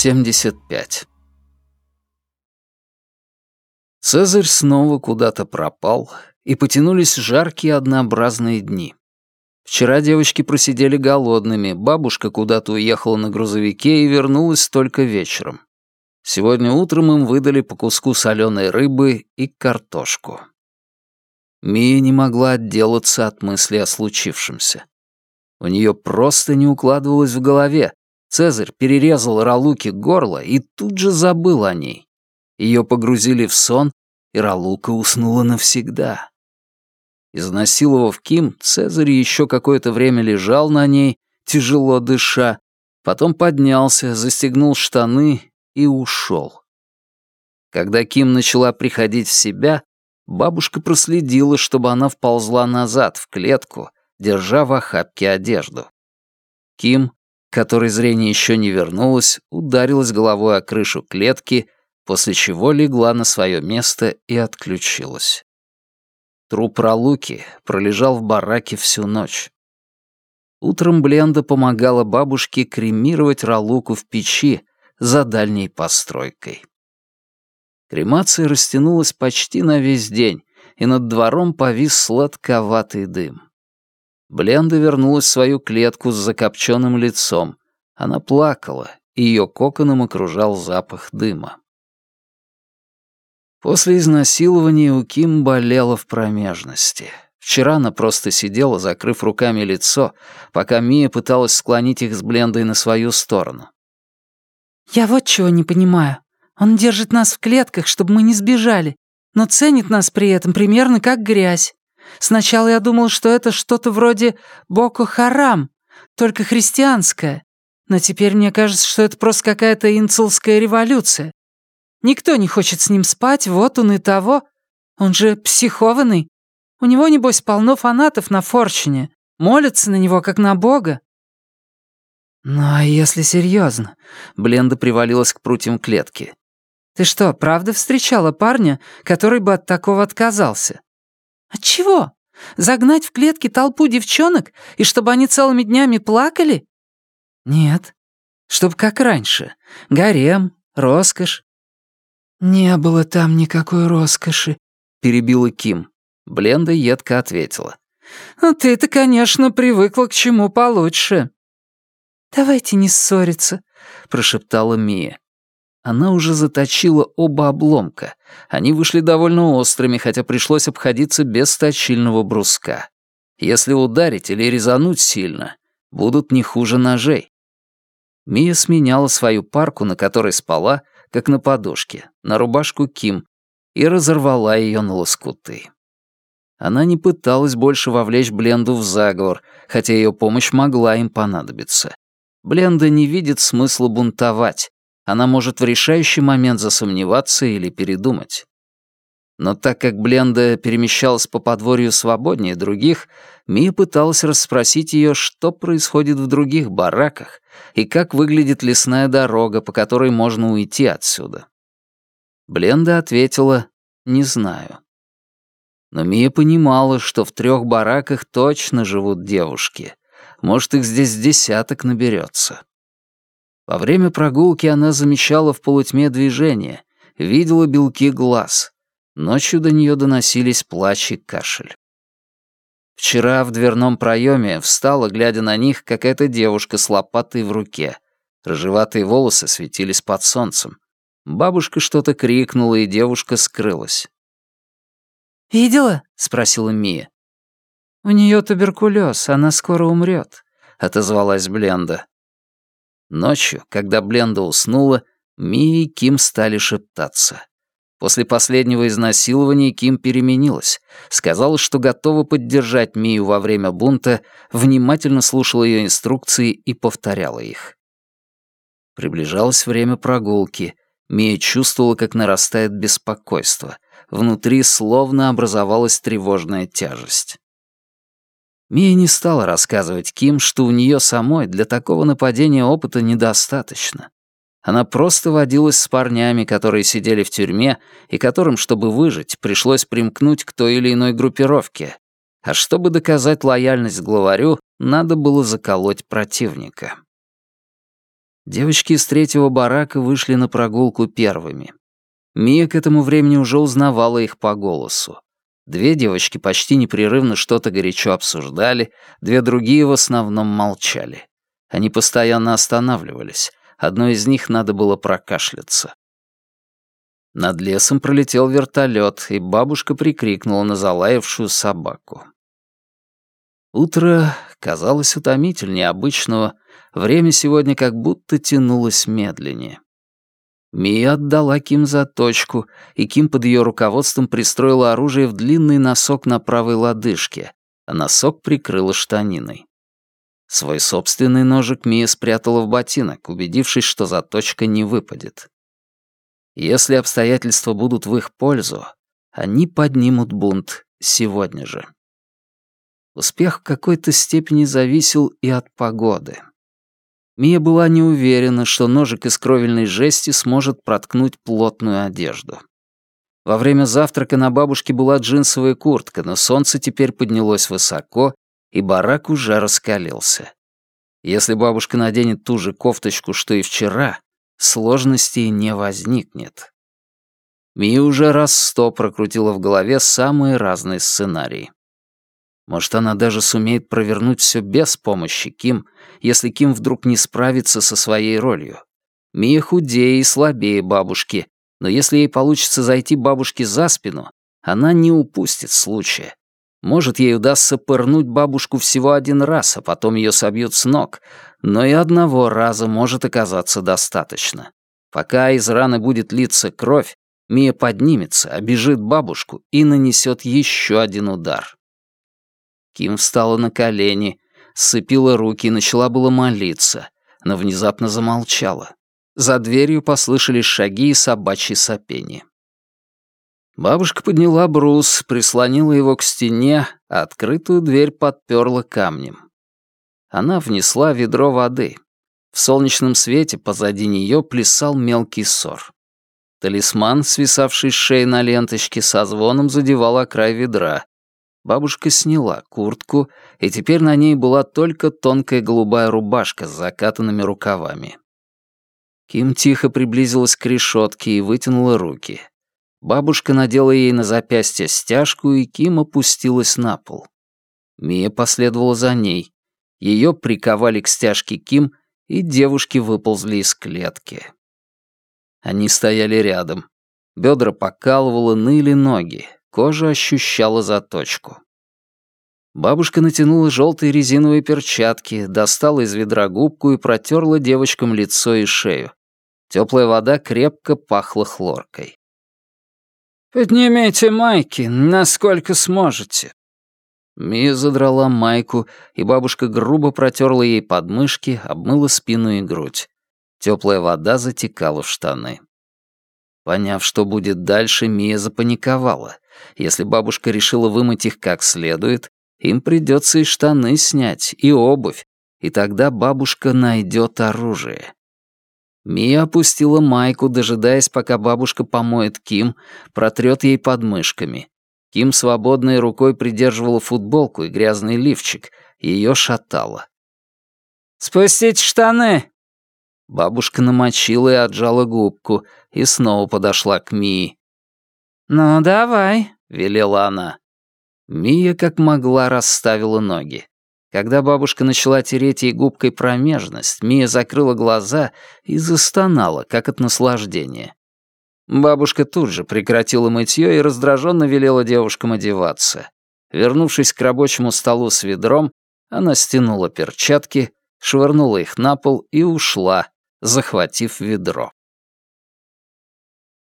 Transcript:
75. Цезарь снова куда-то пропал, и потянулись жаркие однообразные дни. Вчера девочки просидели голодными, бабушка куда-то уехала на грузовике и вернулась только вечером. Сегодня утром им выдали по куску соленой рыбы и картошку. Мия не могла отделаться от мысли о случившемся. У нее просто не укладывалось в голове. Цезарь перерезал Ралуке горло и тут же забыл о ней. Ее погрузили в сон, и Ралука уснула навсегда. Изнасиловав Ким, Цезарь еще какое-то время лежал на ней, тяжело дыша, потом поднялся, застегнул штаны и ушел. Когда Ким начала приходить в себя, бабушка проследила, чтобы она вползла назад, в клетку, держа в охапке одежду. Ким, которой зрение еще не вернулось, ударилась головой о крышу клетки, после чего легла на свое место и отключилась. Труп Ралуки пролежал в бараке всю ночь. Утром Бленда помогала бабушке кремировать Ралуку в печи за дальней постройкой. Кремация растянулась почти на весь день, и над двором повис сладковатый дым. Бленда вернулась в свою клетку с закопченным лицом. Она плакала, и ее коконом окружал запах дыма. После изнасилования у Ким болела в промежности. Вчера она просто сидела, закрыв руками лицо, пока Мия пыталась склонить их с Блендой на свою сторону. «Я вот чего не понимаю. Он держит нас в клетках, чтобы мы не сбежали, но ценит нас при этом примерно как грязь. Сначала я думал, что это что-то вроде Боко-Харам, только христианское. Но теперь мне кажется, что это просто какая-то инцелская революция. Никто не хочет с ним спать, вот он и того. Он же психованный. У него, небось, полно фанатов на Форчине. Молятся на него, как на бога. Ну а если серьезно? Бленда привалилась к прутьям клетки. Ты что, правда встречала парня, который бы от такого отказался? От чего? Загнать в клетки толпу девчонок, и чтобы они целыми днями плакали? Нет. Чтоб как раньше. Гарем, роскошь, «Не было там никакой роскоши», — перебила Ким. Бленда едко ответила. «Ну, ты-то, конечно, привыкла к чему получше». «Давайте не ссориться», — прошептала Мия. Она уже заточила оба обломка. Они вышли довольно острыми, хотя пришлось обходиться без точильного бруска. Если ударить или резануть сильно, будут не хуже ножей. Мия сменяла свою парку, на которой спала, как на подушке, на рубашку Ким, и разорвала ее на лоскуты. Она не пыталась больше вовлечь Бленду в заговор, хотя ее помощь могла им понадобиться. Бленда не видит смысла бунтовать. Она может в решающий момент засомневаться или передумать. Но так как Бленда перемещалась по подворью свободнее других, Мия пыталась расспросить ее, что происходит в других бараках и как выглядит лесная дорога, по которой можно уйти отсюда. Бленда ответила «не знаю». Но Мия понимала, что в трех бараках точно живут девушки. Может, их здесь десяток наберется. Во время прогулки она замечала в полутьме движение, видела белки глаз — Ночью до нее доносились плач и кашель. Вчера в дверном проеме встала, глядя на них, какая-то девушка с лопатой в руке. Рыжеватые волосы светились под солнцем. Бабушка что-то крикнула, и девушка скрылась. «Видела?» — спросила Мия. «У нее туберкулез, она скоро умрет», — отозвалась Бленда. Ночью, когда Бленда уснула, Мия и Ким стали шептаться. После последнего изнасилования Ким переменилась, сказала, что готова поддержать Мию во время бунта, внимательно слушала ее инструкции и повторяла их. Приближалось время прогулки. Мия чувствовала, как нарастает беспокойство. Внутри словно образовалась тревожная тяжесть. Мия не стала рассказывать Ким, что у нее самой для такого нападения опыта недостаточно. Она просто водилась с парнями, которые сидели в тюрьме, и которым, чтобы выжить, пришлось примкнуть к той или иной группировке. А чтобы доказать лояльность главарю, надо было заколоть противника. Девочки из третьего барака вышли на прогулку первыми. Мия к этому времени уже узнавала их по голосу. Две девочки почти непрерывно что-то горячо обсуждали, две другие в основном молчали. Они постоянно останавливались. Одной из них надо было прокашляться. Над лесом пролетел вертолет, и бабушка прикрикнула на залаявшую собаку. Утро казалось утомительнее обычного, время сегодня как будто тянулось медленнее. Мия отдала Ким заточку, и Ким под ее руководством пристроила оружие в длинный носок на правой лодыжке, а носок прикрыла штаниной. Свой собственный ножик Мия спрятала в ботинок, убедившись, что заточка не выпадет. Если обстоятельства будут в их пользу, они поднимут бунт сегодня же. Успех в какой-то степени зависел и от погоды. Мия была не уверена, что ножик из кровельной жести сможет проткнуть плотную одежду. Во время завтрака на бабушке была джинсовая куртка, но солнце теперь поднялось высоко, и барак уже раскалился. Если бабушка наденет ту же кофточку, что и вчера, сложностей не возникнет. Мия уже раз сто прокрутила в голове самые разные сценарии. Может, она даже сумеет провернуть все без помощи Ким, если Ким вдруг не справится со своей ролью. Мия худее и слабее бабушки, но если ей получится зайти бабушке за спину, она не упустит случая. Может, ей удастся пырнуть бабушку всего один раз, а потом ее собьют с ног, но и одного раза может оказаться достаточно. Пока из раны будет литься кровь, Мия поднимется, обежит бабушку и нанесет еще один удар. Ким встала на колени, сцепила руки и начала было молиться, но внезапно замолчала. За дверью послышались шаги и собачьи сопения. Бабушка подняла брус, прислонила его к стене, а открытую дверь подперла камнем. Она внесла ведро воды. В солнечном свете позади нее плясал мелкий сор. Талисман, свисавший с шеи на ленточке, со звоном задевал о край ведра. Бабушка сняла куртку, и теперь на ней была только тонкая голубая рубашка с закатанными рукавами. Ким тихо приблизилась к решетке и вытянула руки. Бабушка надела ей на запястье стяжку, и Ким опустилась на пол. Мия последовала за ней. Ее приковали к стяжке Ким, и девушки выползли из клетки. Они стояли рядом. Бедра покалывало, ныли ноги. Кожа ощущала заточку. Бабушка натянула желтые резиновые перчатки, достала из ведра губку и протерла девочкам лицо и шею. Теплая вода крепко пахла хлоркой. «Поднимите майки, насколько сможете». Мия задрала майку, и бабушка грубо протерла ей подмышки, обмыла спину и грудь. Теплая вода затекала в штаны. Поняв, что будет дальше, Мия запаниковала. Если бабушка решила вымыть их как следует, им придется и штаны снять, и обувь, и тогда бабушка найдет оружие. Мия опустила майку, дожидаясь, пока бабушка помоет Ким, протрет ей подмышками. Ким свободной рукой придерживала футболку и грязный лифчик, ее шатало. «Спустить штаны!» Бабушка намочила и отжала губку, и снова подошла к Мии. «Ну, давай», — велела она. Мия как могла расставила ноги. Когда бабушка начала тереть ей губкой промежность, Мия закрыла глаза и застонала, как от наслаждения. Бабушка тут же прекратила мытье и раздраженно велела девушкам одеваться. Вернувшись к рабочему столу с ведром, она стянула перчатки, швырнула их на пол и ушла, захватив ведро.